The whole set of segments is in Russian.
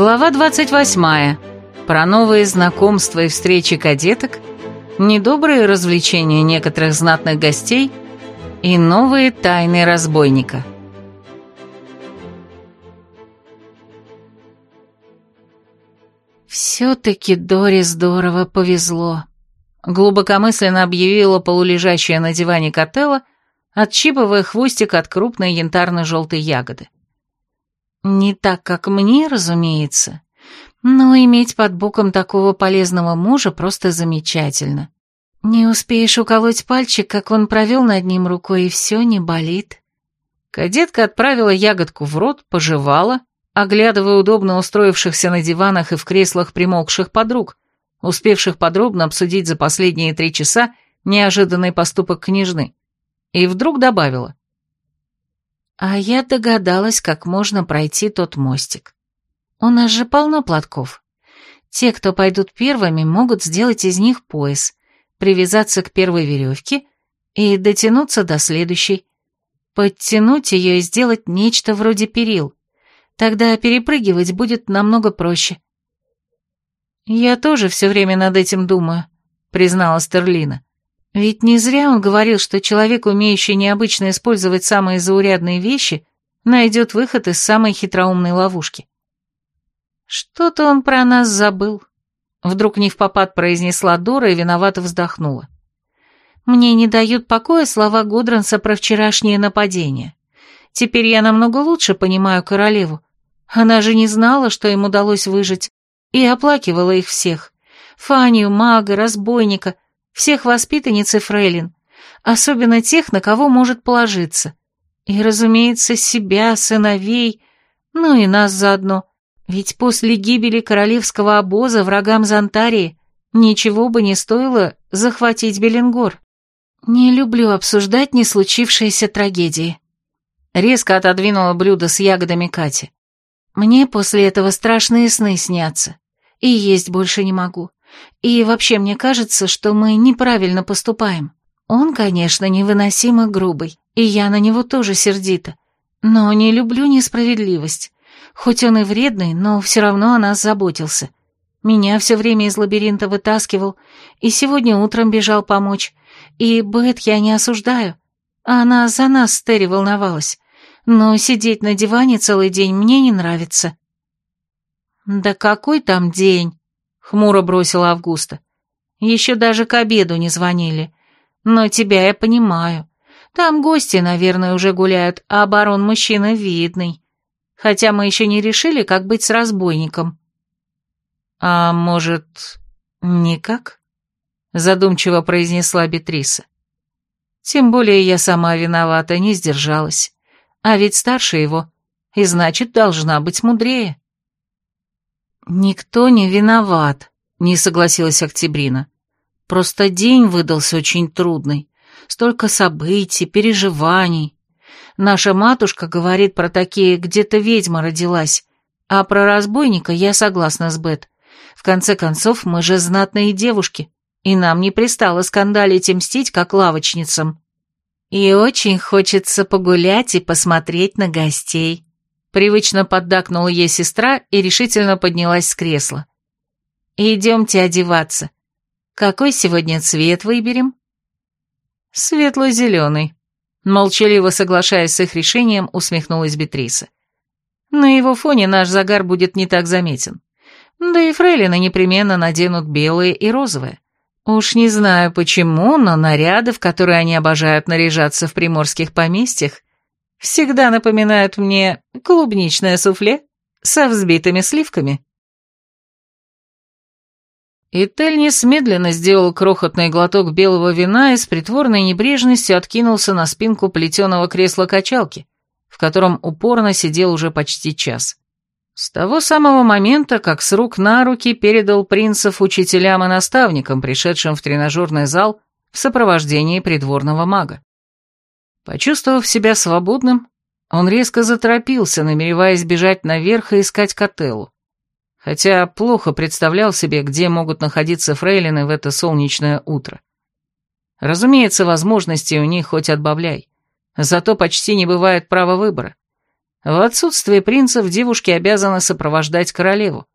Глава 28. Про новые знакомства и встречи кадеток, недобрые развлечения некоторых знатных гостей и новые тайны разбойника. «Все-таки Доре здорово повезло», — глубокомысленно объявила полулежащая на диване Котелла, отщипывая хвостик от крупной янтарно-желтой ягоды. «Не так, как мне, разумеется, но иметь под боком такого полезного мужа просто замечательно. Не успеешь уколоть пальчик, как он провел над ним рукой, и все не болит». Кадетка отправила ягодку в рот, пожевала, оглядывая удобно устроившихся на диванах и в креслах примолкших подруг, успевших подробно обсудить за последние три часа неожиданный поступок княжны, и вдруг добавила. «А я догадалась, как можно пройти тот мостик. У нас же полно платков. Те, кто пойдут первыми, могут сделать из них пояс, привязаться к первой веревке и дотянуться до следующей, подтянуть ее и сделать нечто вроде перил» Тогда перепрыгивать будет намного проще. «Я тоже все время над этим думаю», — признала Стерлина. «Ведь не зря он говорил, что человек, умеющий необычно использовать самые заурядные вещи, найдет выход из самой хитроумной ловушки». «Что-то он про нас забыл», — вдруг не в попад произнесла Дора и виновато вздохнула. «Мне не дают покоя слова Гудранса про вчерашнее нападение. Теперь я намного лучше понимаю королеву, она же не знала, что им удалось выжить, и оплакивала их всех. Фанию, мага, разбойника, всех воспитанниц и фрейлин, особенно тех, на кого может положиться. И, разумеется, себя, сыновей, ну и нас заодно. Ведь после гибели королевского обоза врагам Зонтарии ничего бы не стоило захватить Беленгор. Не люблю обсуждать не случившиеся трагедии. Резко отодвинула блюдо с ягодами Кати. Мне после этого страшные сны снятся, и есть больше не могу. И вообще мне кажется, что мы неправильно поступаем. Он, конечно, невыносимо грубый, и я на него тоже сердита, но не люблю несправедливость. Хоть он и вредный, но все равно о нас заботился. Меня все время из лабиринта вытаскивал, и сегодня утром бежал помочь. И Бет я не осуждаю. Она за нас с Терри волновалась но сидеть на диване целый день мне не нравится». «Да какой там день?» — хмуро бросила Августа. «Еще даже к обеду не звонили. Но тебя я понимаю. Там гости, наверное, уже гуляют, а барон мужчина видный. Хотя мы еще не решили, как быть с разбойником». «А может, никак?» — задумчиво произнесла Бетриса. «Тем более я сама виновата, не сдержалась. А ведь старше его, и значит, должна быть мудрее. «Никто не виноват», — не согласилась Октябрина. «Просто день выдался очень трудный. Столько событий, переживаний. Наша матушка говорит про такие, где-то ведьма родилась, а про разбойника я согласна с Бет. В конце концов, мы же знатные девушки, и нам не пристало скандалить и мстить, как лавочницам». «И очень хочется погулять и посмотреть на гостей», — привычно поддакнула ей сестра и решительно поднялась с кресла. «Идемте одеваться. Какой сегодня цвет выберем?» «Светло-зеленый», — молчаливо соглашаясь с их решением, усмехнулась Бетриса. «На его фоне наш загар будет не так заметен. Да и фрейлины непременно наденут белые и розовые. Уж не знаю почему, но наряды, в которые они обожают наряжаться в приморских поместьях, всегда напоминают мне клубничное суфле со взбитыми сливками. И Тельнис медленно сделал крохотный глоток белого вина и с притворной небрежностью откинулся на спинку плетеного кресла-качалки, в котором упорно сидел уже почти час. С того самого момента, как с рук на руки передал принцев учителям и наставникам, пришедшим в тренажерный зал в сопровождении придворного мага. Почувствовав себя свободным, он резко заторопился, намереваясь бежать наверх и искать котелу. Хотя плохо представлял себе, где могут находиться фрейлины в это солнечное утро. Разумеется, возможностей у них хоть отбавляй. Зато почти не бывает права выбора. В отсутствие принцев девушки обязаны сопровождать королеву.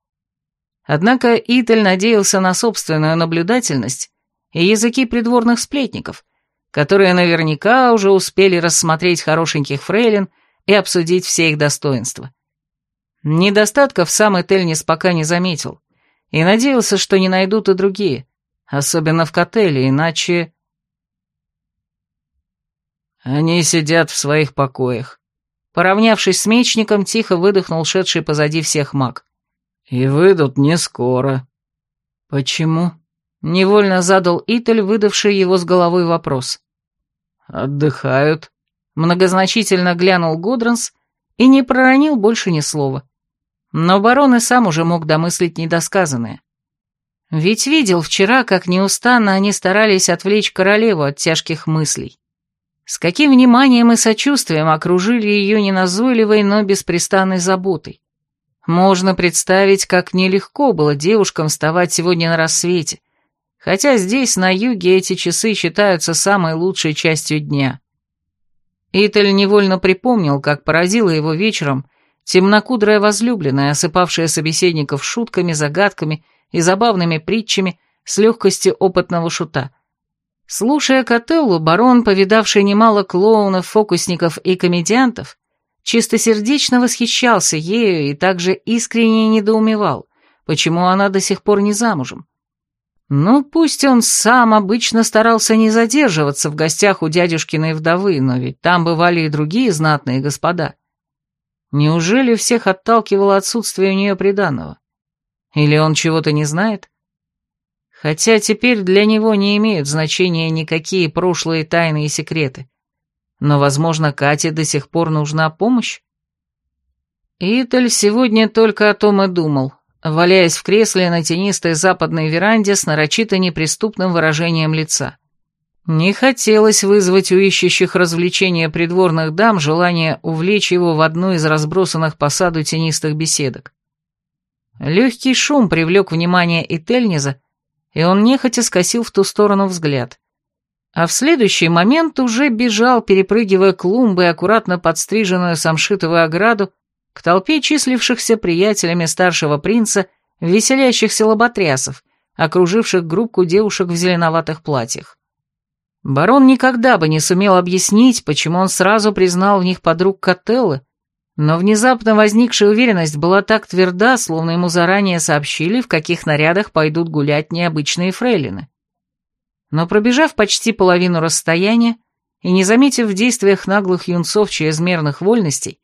Однако Итель надеялся на собственную наблюдательность и языки придворных сплетников, которые наверняка уже успели рассмотреть хорошеньких фрейлин и обсудить все их достоинства. Недостатков сам Этельнис пока не заметил, и надеялся, что не найдут и другие, особенно в котеле, иначе... Они сидят в своих покоях. Поравнявшись с мечником, тихо выдохнул шедший позади всех маг. И выйдут не скоро. Почему? Невольно задал Итель, выдавший его с головой вопрос. Отдыхают. Многозначительно глянул Гудранс и не проронил больше ни слова. Но барон и сам уже мог домыслить недосказанное. Ведь видел вчера, как неустанно они старались отвлечь королеву от тяжких мыслей. С каким вниманием и сочувствием окружили ее неназойливой, но беспрестанной заботой. Можно представить, как нелегко было девушкам вставать сегодня на рассвете, хотя здесь, на юге, эти часы считаются самой лучшей частью дня. Италь невольно припомнил, как поразила его вечером темнокудрая возлюбленная, осыпавшая собеседников шутками, загадками и забавными притчами с легкостью опытного шута. Слушая Котеллу, барон, повидавший немало клоунов, фокусников и комедиантов, чистосердечно восхищался ею и также искренне недоумевал, почему она до сих пор не замужем. Ну, пусть он сам обычно старался не задерживаться в гостях у дядюшкиной вдовы, но ведь там бывали и другие знатные господа. Неужели всех отталкивало отсутствие у нее приданного? Или он чего-то не знает? Хотя теперь для него не имеют значения никакие прошлые тайны и секреты. Но, возможно, Кате до сих пор нужна помощь? Италь сегодня только о том и думал, валяясь в кресле на тенистой западной веранде с нарочито неприступным выражением лица. Не хотелось вызвать у ищущих развлечения придворных дам желание увлечь его в одну из разбросанных по саду тенистых беседок. Легкий шум привлек внимание Ительниза, и он нехотя скосил в ту сторону взгляд. А в следующий момент уже бежал, перепрыгивая клумбы и аккуратно подстриженную самшитовую ограду, к толпе числившихся приятелями старшего принца, веселящихся лоботрясов, окруживших группку девушек в зеленоватых платьях. Барон никогда бы не сумел объяснить, почему он сразу признал в них подруг Котеллы, но внезапно возникшая уверенность была так тверда, словно ему заранее сообщили, в каких нарядах пойдут гулять необычные фрейлины. Но пробежав почти половину расстояния и не заметив в действиях наглых юнцов чрезмерных вольностей,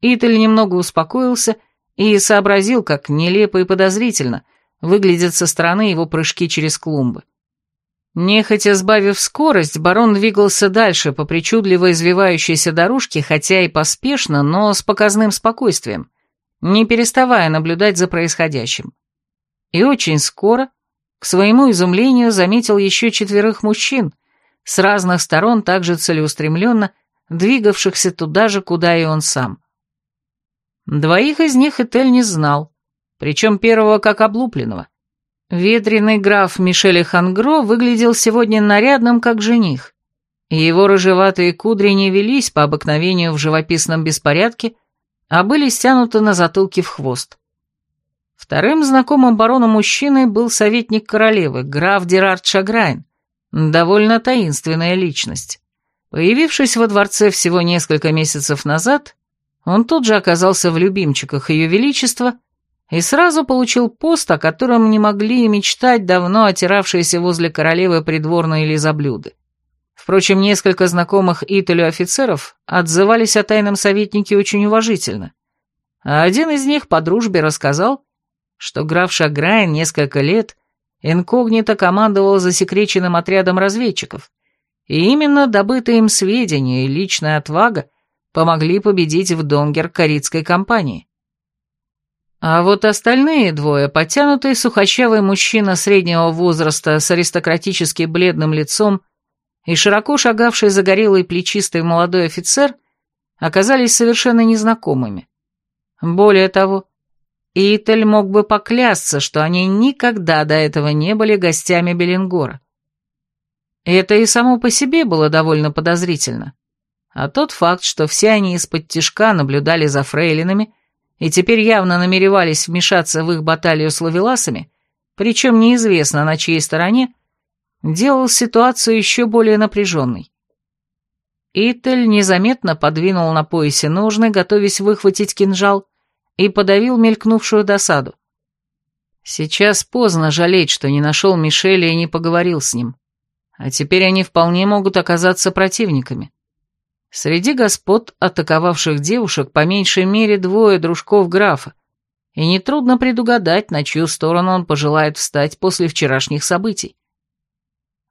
Итель немного успокоился и сообразил, как нелепо и подозрительно выглядят со стороны его прыжки через клумбы. Нехотя сбавив скорость, барон двигался дальше по причудливо извивающейся дорожке, хотя и поспешно, но с показным спокойствием, не переставая наблюдать за происходящим. И очень скоро, к своему изумлению, заметил еще четверых мужчин, с разных сторон также целеустремленно, двигавшихся туда же, куда и он сам. Двоих из них Этель не знал, причем первого как облупленного. Ветреный граф Мишель Хангро выглядел сегодня нарядным, как жених, его рыжеватые кудри не велись по обыкновению в живописном беспорядке, а были стянуты на затылке в хвост. Вторым знакомым барону мужчиной был советник королевы, граф Дерард Шаграйн, довольно таинственная личность. Появившись во дворце всего несколько месяцев назад, он тут же оказался в любимчиках Ее Величества и сразу получил пост, о котором не могли и мечтать давно отиравшиеся возле королевы придворные лизоблюды. Впрочем, несколько знакомых Италю офицеров отзывались о тайном советнике очень уважительно, а один из них по дружбе рассказал, что граф Шаграйн несколько лет инкогнито командовал засекреченным отрядом разведчиков, и именно добытые им сведения и личная отвага помогли победить в Донгер корицкой компании. А вот остальные двое, подтянутый сухощавый мужчина среднего возраста с аристократически бледным лицом и широко шагавший загорелый плечистый молодой офицер, оказались совершенно незнакомыми. Более того, Итель мог бы поклясться, что они никогда до этого не были гостями Беленгора. Это и само по себе было довольно подозрительно. А тот факт, что все они из-под тишка наблюдали за фрейлинами и теперь явно намеревались вмешаться в их баталию с лавеласами, причем неизвестно на чьей стороне, делал ситуацию еще более напряженной. Итель незаметно подвинул на поясе ножны, готовясь выхватить кинжал, и подавил мелькнувшую досаду. Сейчас поздно жалеть, что не нашел Мишеля и не поговорил с ним. А теперь они вполне могут оказаться противниками. Среди господ, атаковавших девушек, по меньшей мере двое дружков графа, и нетрудно предугадать, на чью сторону он пожелает встать после вчерашних событий.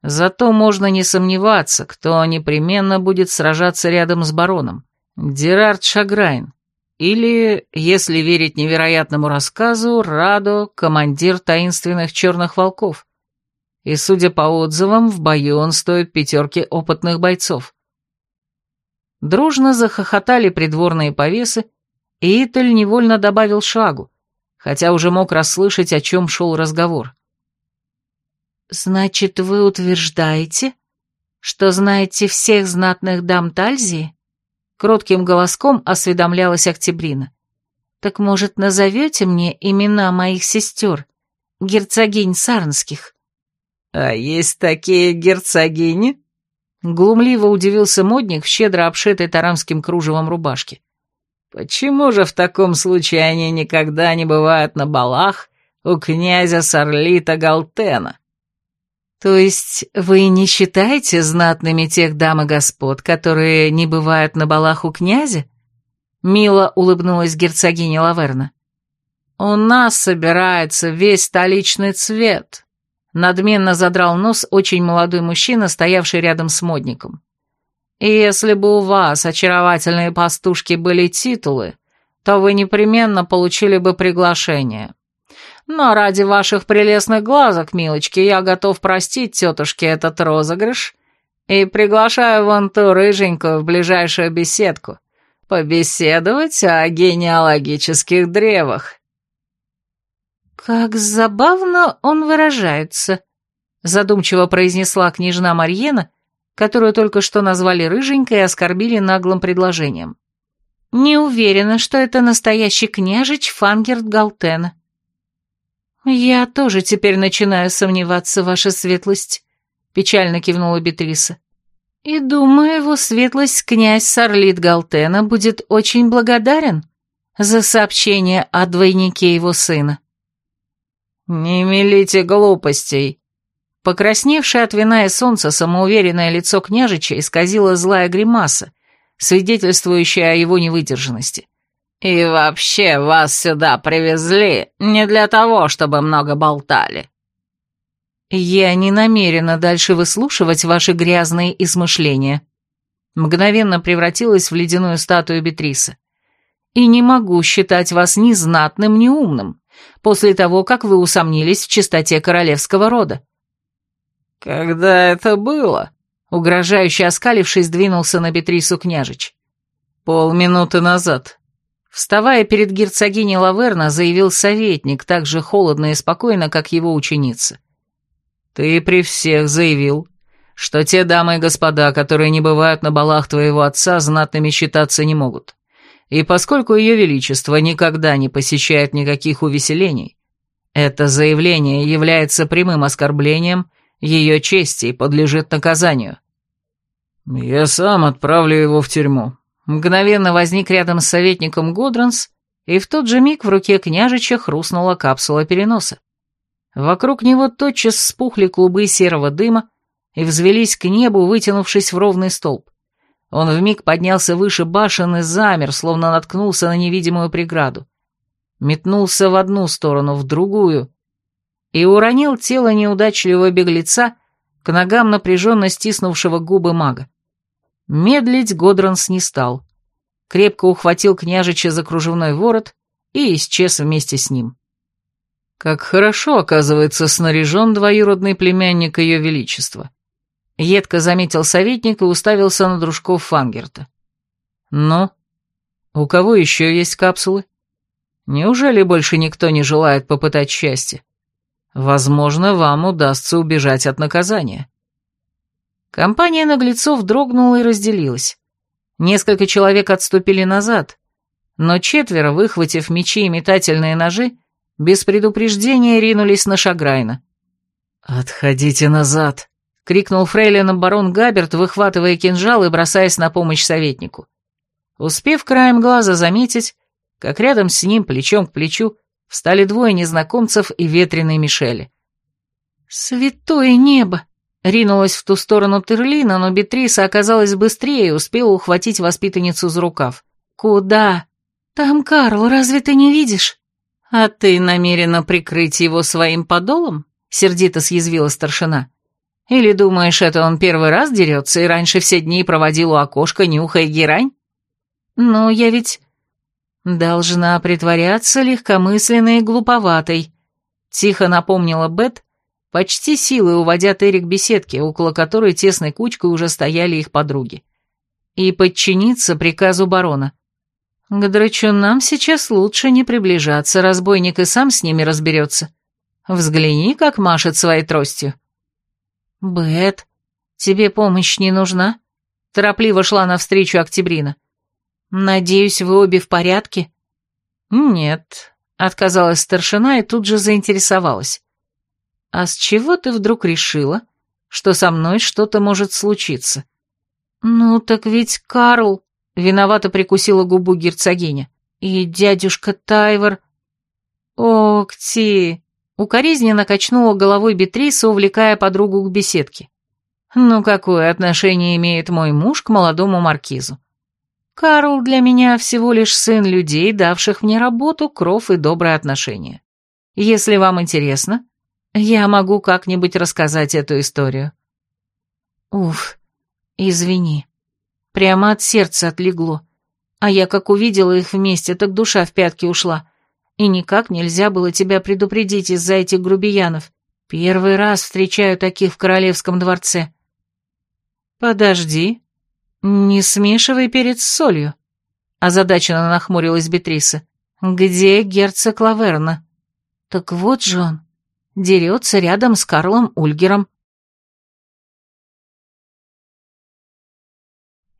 Зато можно не сомневаться, кто непременно будет сражаться рядом с бароном. Дерард Шаграйн. Или, если верить невероятному рассказу, Радо — командир таинственных черных волков. И, судя по отзывам, в бою он стоит пятерки опытных бойцов. Дружно захохотали придворные повесы, и Италь невольно добавил шагу, хотя уже мог расслышать, о чем шел разговор. «Значит, вы утверждаете, что знаете всех знатных дам Тальзии?» Кротким голоском осведомлялась Октябрина. «Так, может, назовете мне имена моих сестер, герцогинь Сарнских?» «А есть такие герцогини?» Глумливо удивился модник в щедро обшитой тарамским кружевом рубашке. «Почему же в таком случае они никогда не бывают на балах у князя Сарлита Галтена?» «То есть вы не считаете знатными тех дам и господ, которые не бывают на балах у князя?» Мило улыбнулась герцогиня Лаверна. «У нас собирается весь столичный цвет», — надменно задрал нос очень молодой мужчина, стоявший рядом с модником. «И если бы у вас, очаровательные пастушки, были титулы, то вы непременно получили бы приглашение. Но ради ваших прелестных глазок, милочки, я готов простить тетушке этот розыгрыш и приглашаю вон ту рыженькую в ближайшую беседку побеседовать о генеалогических древах». «Как забавно он выражается», — задумчиво произнесла княжна Марьена, которую только что назвали рыженькой и оскорбили наглым предложением. «Не уверена, что это настоящий княжич Фангерт Галтена». «Я тоже теперь начинаю сомневаться, ваша светлость», — печально кивнула Бетриса. «И думаю, его светлость князь Сарлит Галтена будет очень благодарен за сообщение о двойнике его сына». «Не мелите глупостей!» Покрасневшее от вина и солнца самоуверенное лицо княжича исказило злая гримаса, свидетельствующая о его невыдержанности. «И вообще вас сюда привезли не для того, чтобы много болтали». «Я не намерена дальше выслушивать ваши грязные измышления», мгновенно превратилась в ледяную статую Бетриса. «И не могу считать вас ни знатным, ни умным, после того, как вы усомнились в чистоте королевского рода». «Когда это было?» Угрожающе оскалившись, двинулся на Бетрису княжич. «Полминуты назад», Вставая перед герцогиней Лаверна, заявил советник, так же холодно и спокойно, как его ученица. «Ты при всех заявил, что те дамы и господа, которые не бывают на балах твоего отца, знатными считаться не могут. И поскольку ее величество никогда не посещает никаких увеселений, это заявление является прямым оскорблением ее чести и подлежит наказанию». «Я сам отправлю его в тюрьму», Мгновенно возник рядом с советником Гудранс, и в тот же миг в руке княжича хрустнула капсула переноса. Вокруг него тотчас спухли клубы серого дыма и взвелись к небу, вытянувшись в ровный столб. Он вмиг поднялся выше башен и замер, словно наткнулся на невидимую преграду. Метнулся в одну сторону, в другую, и уронил тело неудачливого беглеца к ногам напряженно стиснувшего губы мага. Медлить Годранс не стал. Крепко ухватил княжича за кружевной ворот и исчез вместе с ним. Как хорошо, оказывается, снаряжен двоюродный племянник Ее Величества. Едко заметил советник и уставился на дружков Фангерта. «Ну, у кого еще есть капсулы? Неужели больше никто не желает попытать счастье? Возможно, вам удастся убежать от наказания». Компания наглецов дрогнула и разделилась. Несколько человек отступили назад, но четверо, выхватив мечи и метательные ножи, без предупреждения ринулись на Шаграйна. «Отходите назад!» — крикнул фрейлином барон Габерт, выхватывая кинжал и бросаясь на помощь советнику. Успев краем глаза заметить, как рядом с ним, плечом к плечу, встали двое незнакомцев и ветреной Мишели. «Святое небо!» — ринулась в ту сторону Терлина, но Бетриса оказалась быстрее и успела ухватить воспитанницу за рукав. «Куда?» «Там Карл, разве ты не видишь?» «А ты намерена прикрыть его своим подолом?» — сердито съязвила старшина. «Или думаешь, это он первый раз дерется и раньше все дни проводил у окошка, нюхая герань?» «Ну, я ведь...» «Должна притворяться легкомысленной и глуповатой», — тихо напомнила Бет, почти силой уводя Терри к беседке, около которой тесной кучкой уже стояли их подруги. «И подчиниться приказу барона. К драчунам сейчас лучше не приближаться, разбойник и сам с ними разберется. Взгляни, как машет своей тростью. «Бет, тебе помощь не нужна?» Торопливо шла навстречу Октябрина. «Надеюсь, вы обе в порядке?» «Нет», — отказалась старшина и тут же заинтересовалась. «А с чего ты вдруг решила, что со мной что-то может случиться?» «Ну, так ведь Карл...» Виновато прикусила губу герцогиня. И дядюшка Тайвор... Окти! Укоризненно качнула головой Бетриса, увлекая подругу к беседке. Ну, какое отношение имеет мой муж к молодому маркизу? Карл для меня всего лишь сын людей, давших мне работу, кров и доброе отношение. Если вам интересно, я могу как-нибудь рассказать эту историю. Уф, извини. Прямо от сердца отлегло. А я как увидела их вместе, так душа в пятки ушла. И никак нельзя было тебя предупредить из-за этих грубиянов. Первый раз встречаю таких в королевском дворце. Подожди. Не смешивай перец с солью. Озадаченно нахмурилась Бетриса. Где герцог Лаверна? Так вот же он. Дерется рядом с Карлом Ульгером.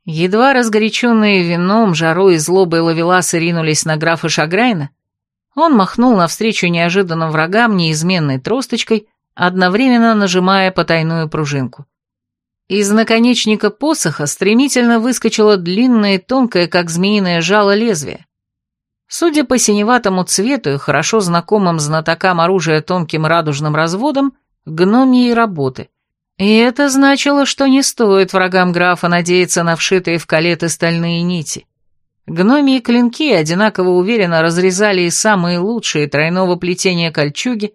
Едва разгоряченные вином, жарой и злобой ловеласы ринулись на графа Шаграйна, он махнул навстречу неожиданным врагам неизменной тросточкой, одновременно нажимая потайную пружинку. Из наконечника посоха стремительно выскочило длинное тонкое, как змеиное жало, лезвие. Судя по синеватому цвету и хорошо знакомым знатокам оружия тонким радужным разводом, гномьей работы — и это значило, что не стоит врагам графа надеяться на вшитые в калеты стальные нити. Гномии клинки одинаково уверенно разрезали и самые лучшие тройного плетения кольчуги,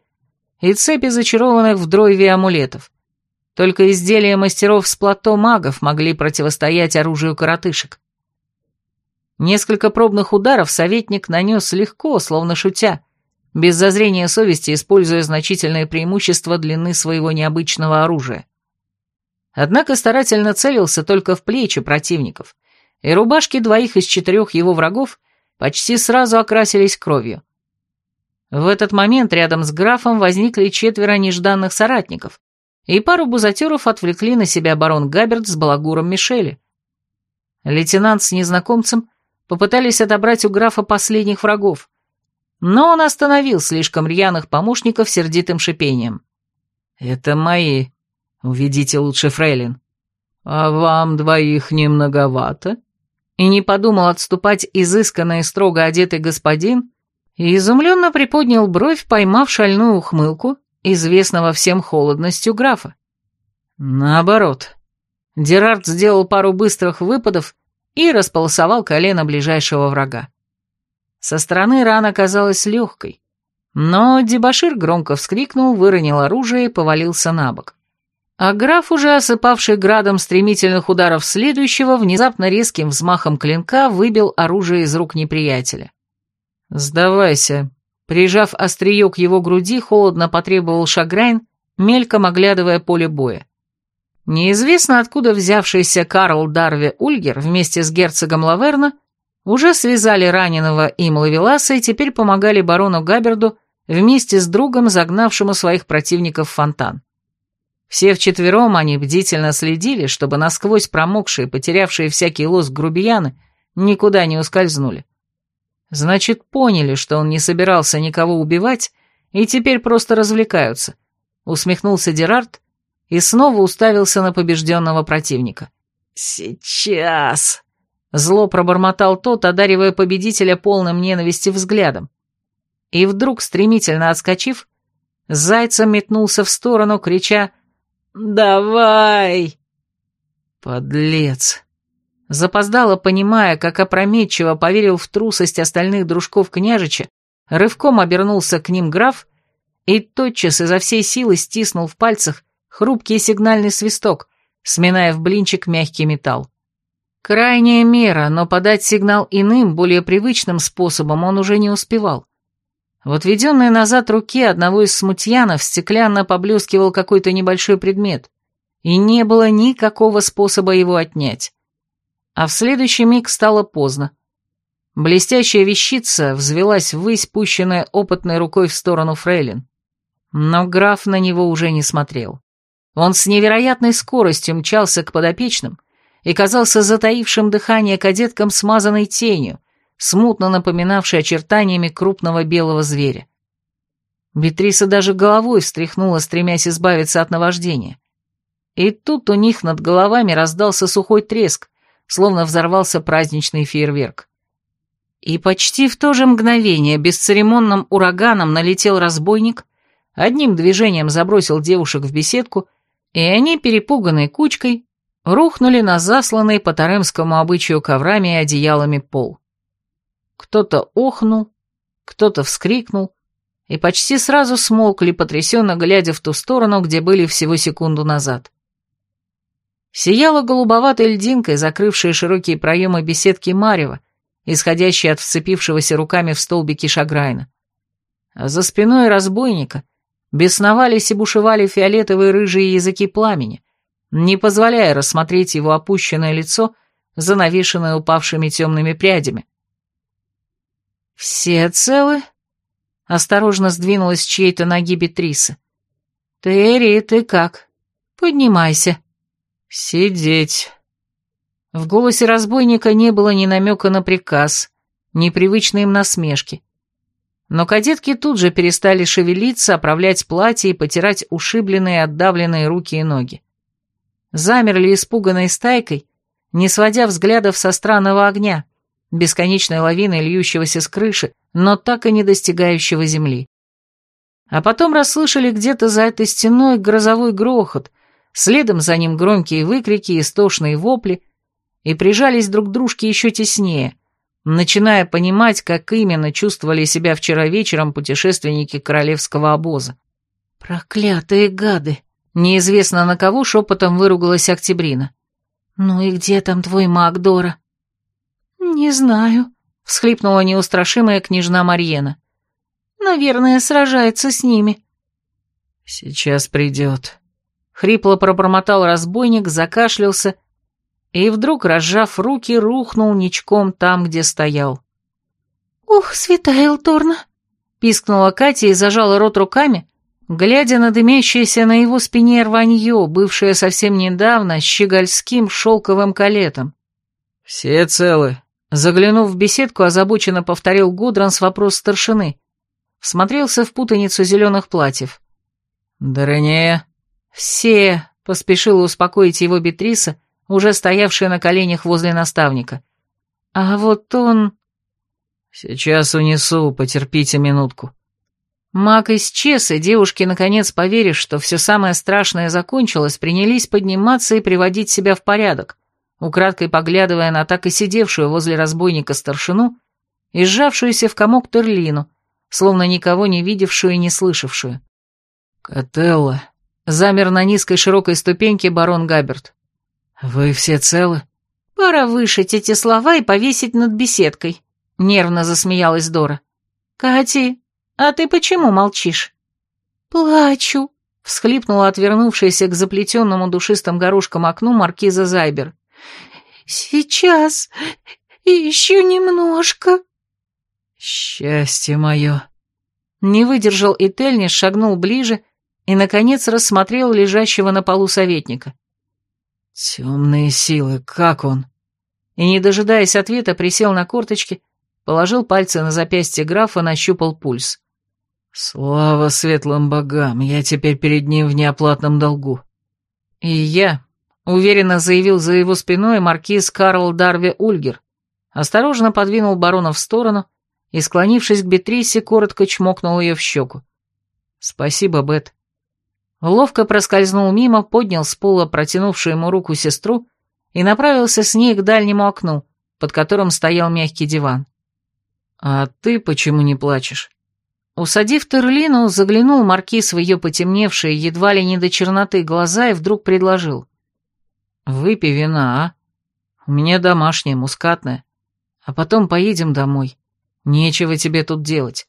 и цепи зачарованных в дройве амулетов. Только изделия мастеров с плато магов могли противостоять оружию коротышек. Несколько пробных ударов советник нанес легко, словно шутя, без зазрения совести используя значительное преимущество длины своего необычного оружия. Однако старательно целился только в плечи противников, и рубашки двоих из четырех его врагов почти сразу окрасились кровью. В этот момент рядом с графом возникли четверо нежданных соратников, и пару бузатеров отвлекли на себя барон Габерт с балагуром Мишели. Лейтенант с незнакомцем попытались отобрать у графа последних врагов, но он остановил слишком рьяных помощников сердитым шипением. «Это мои», «Уведите лучше фрейлин». «А вам двоих не многовато?» И не подумал отступать изысканно и строго одетый господин, и изумленно приподнял бровь, поймав шальную ухмылку, известного всем холодностью графа. Наоборот. Дерард сделал пару быстрых выпадов и располосовал колено ближайшего врага. Со стороны рана казалась легкой, но дебашир громко вскрикнул, выронил оружие и повалился на бок. А граф, уже осыпавший градом стремительных ударов следующего, внезапно резким взмахом клинка выбил оружие из рук неприятеля. «Сдавайся», — прижав острие к его груди, холодно потребовал Шаграйн, мельком оглядывая поле боя. Неизвестно откуда взявшийся Карл Дарви Ульгер вместе с герцогом Лаверна уже связали раненого им Лавеласа и теперь помогали барону Габерду вместе с другом, загнавшему своих противников в фонтан. Все вчетвером они бдительно следили, чтобы насквозь промокшие, потерявшие всякий лоск грубияны, никуда не ускользнули. Значит, поняли, что он не собирался никого убивать, и теперь просто развлекаются. Усмехнулся Дерард и снова уставился на побежденного противника. «Сейчас!» Зло пробормотал тот, одаривая победителя полным ненависти взглядом. И вдруг, стремительно отскочив, зайцем метнулся в сторону, крича «Давай!» «Подлец!» Запоздало, понимая, как опрометчиво поверил в трусость остальных дружков княжича, рывком обернулся к ним граф и тотчас изо всей силы стиснул в пальцах хрупкий сигнальный свисток, сминая в блинчик мягкий металл. Крайняя мера, но подать сигнал иным, более привычным способом он уже не успевал. В отведенной назад руке одного из смутьянов стеклянно поблескивал какой-то небольшой предмет, и не было никакого способа его отнять. А в следующий миг стало поздно. Блестящая вещица взвелась ввысь, пущенная опытной рукой в сторону Фрейлин. Но граф на него уже не смотрел. Он с невероятной скоростью мчался к подопечным и казался затаившим дыхание кадеткам смазанной тенью, смутно напоминавшей очертаниями крупного белого зверя. Бетриса даже головой встряхнула, стремясь избавиться от наваждения. И тут у них над головами раздался сухой треск, словно взорвался праздничный фейерверк. И почти в то же мгновение бесцеремонным ураганом налетел разбойник, одним движением забросил девушек в беседку, и они, перепуганной кучкой, рухнули на засланный по таремскому обычаю коврами и одеялами пол. Кто-то охнул, кто-то вскрикнул, и почти сразу смолкли, потрясенно глядя в ту сторону, где были всего секунду назад. Сияла голубоватой льдинкой, закрывшая широкие проемы беседки Марева, исходящей от вцепившегося руками в столбики Шаграйна. За спиной разбойника бесновались и бушевали фиолетовые рыжие языки пламени, не позволяя рассмотреть его опущенное лицо, занавешенное упавшими темными прядями. «Все целы?» — осторожно сдвинулась с чьей-то ноги Бетриса. «Терри, ты как? Поднимайся». «Сидеть». В голосе разбойника не было ни намека на приказ, ни привычной им насмешки. Но кадетки тут же перестали шевелиться, оправлять платье и потирать ушибленные отдавленные руки и ноги. Замерли испуганной стайкой, не сводя взглядов со странного огня, бесконечной лавиной льющегося с крыши, но так и не достигающего земли. А потом расслышали где-то за этой стеной грозовой грохот, следом за ним громкие выкрики, истошные вопли, и прижались друг к дружке еще теснее, начиная понимать, как именно чувствовали себя вчера вечером путешественники королевского обоза. «Проклятые гады!» Неизвестно на кого шепотом выругалась Октябрина. «Ну и где там твой маг, Дора?» «Не знаю», — всхлипнула неустрашимая княжна Марьена. «Наверное, сражается с ними». «Сейчас придет», Хрипло пробормотал разбойник, закашлялся и вдруг, разжав руки, рухнул ничком там, где стоял. «Ух, святая Элторна!» — пискнула Катя и зажала рот руками, глядя на дымящееся на его спине рванье, бывшее совсем недавно щегольским шелковым калетом. «Все целы», — заглянув в беседку, озабоченно повторил Гудран вопрос старшины. Всмотрелся в путаницу зеленых платьев. «Доренея?» «Все!» — поспешила успокоить его Бетриса, уже стоявшая на коленях возле наставника. «А вот он...» «Сейчас унесу, потерпите минутку». Маг исчез, и девушки, наконец поверив, что все самое страшное закончилось, принялись подниматься и приводить себя в порядок, украдкой поглядывая на так и сидевшую возле разбойника старшину и сжавшуюся в комок Терлину, словно никого не видевшую и не слышавшую. «Котелла», Замер на низкой широкой ступеньке барон Габерт. «Вы все целы?» «Пора вышить эти слова и повесить над беседкой», — нервно засмеялась Дора. «Кати, а ты почему молчишь?» «Плачу», — всхлипнула отвернувшаяся к заплетенному душистым горошком окну маркиза Зайбер. «Сейчас, еще немножко». «Счастье мое!» Не выдержал и Тельнис, шагнул ближе и, наконец, рассмотрел лежащего на полу советника. «Темные силы, как он?» И, не дожидаясь ответа, присел на корточки, положил пальцы на запястье графа, нащупал пульс. «Слава светлым богам, я теперь перед ним в неоплатном долгу». «И я», — уверенно заявил за его спиной маркиз Карл Дарви Ульгер, осторожно подвинул барона в сторону и, склонившись к Бетрисе, коротко чмокнул ее в щеку. «Спасибо, Бет». Ловко проскользнул мимо, поднял с пола протянувшую ему руку сестру и направился с ней к дальнему окну, под которым стоял мягкий диван. «А ты почему не плачешь?» Усадив Терлину, заглянул маркиз в ее потемневшие, едва ли не до черноты глаза и вдруг предложил. «Выпей вина, а? У меня домашняя, мускатная. А потом поедем домой. Нечего тебе тут делать.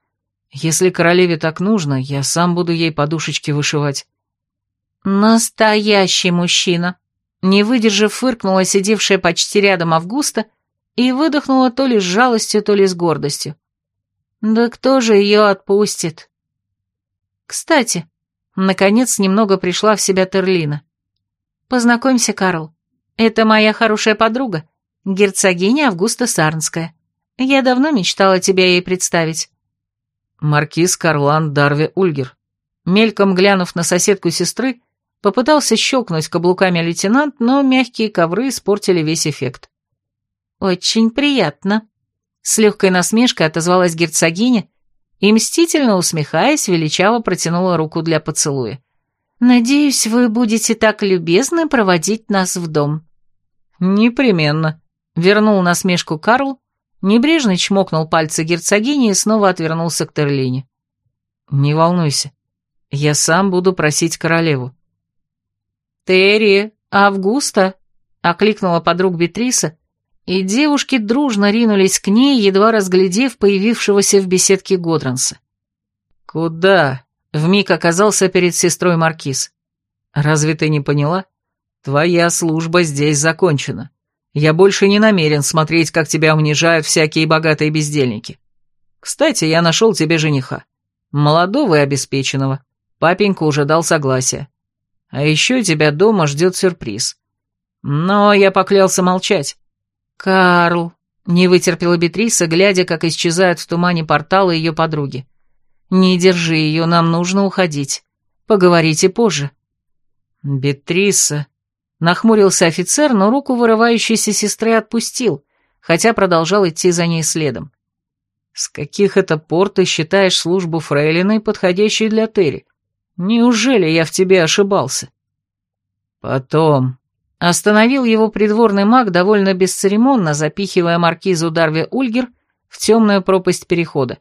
Если королеве так нужно, я сам буду ей подушечки вышивать». «Настоящий мужчина!» Не выдержав, фыркнула сидевшая почти рядом Августа и выдохнула то ли с жалостью, то ли с гордостью. «Да кто же ее отпустит?» «Кстати», — наконец немного пришла в себя Терлина. «Познакомься, Карл. Это моя хорошая подруга, герцогиня Августа Сарнская. Я давно мечтала тебя ей представить». Маркиз Карлан Дарве Ульгер. Мельком глянув на соседку сестры, Попытался щелкнуть каблуками лейтенант, но мягкие ковры испортили весь эффект. «Очень приятно», — с легкой насмешкой отозвалась герцогиня и, мстительно усмехаясь, величаво протянула руку для поцелуя. «Надеюсь, вы будете так любезны проводить нас в дом». «Непременно», — вернул насмешку Карл, небрежно чмокнул пальцы герцогини и снова отвернулся к Терлине. «Не волнуйся, я сам буду просить королеву. «Терри, Августа!» — окликнула подруг Бетриса, и девушки дружно ринулись к ней, едва разглядев появившегося в беседке Годранса. «Куда?» — вмиг оказался перед сестрой Маркиз. «Разве ты не поняла? Твоя служба здесь закончена. Я больше не намерен смотреть, как тебя унижают всякие богатые бездельники. Кстати, я нашел тебе жениха. Молодого и обеспеченного. Папенька уже дал согласие. А еще тебя дома ждет сюрприз. Но я поклялся молчать. Карл, не вытерпела Бетриса, глядя, как исчезают в тумане порталы ее подруги. Не держи ее, нам нужно уходить. Поговорите позже. Бетриса... Нахмурился офицер, но руку вырывающейся сестры отпустил, хотя продолжал идти за ней следом. «С каких это пор ты считаешь службу фрейлиной, подходящей для Терри? Неужели я в тебе ошибался? Потом... Остановил его придворный маг довольно бесцеремонно, запихивая маркизу Дарви Ульгер в темную пропасть перехода.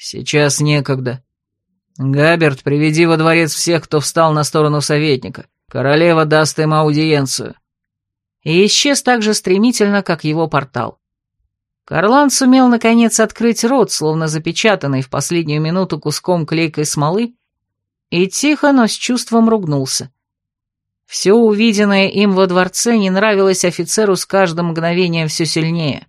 Сейчас некогда. Габерт, приведи во дворец всех, кто встал на сторону советника. Королева даст им аудиенцию. И исчез так же стремительно, как его портал. Карлан сумел, наконец, открыть рот, словно запечатанный в последнюю минуту куском клейкой смолы, и тихо, но с чувством ругнулся. Все увиденное им во дворце не нравилось офицеру с каждым мгновением все сильнее.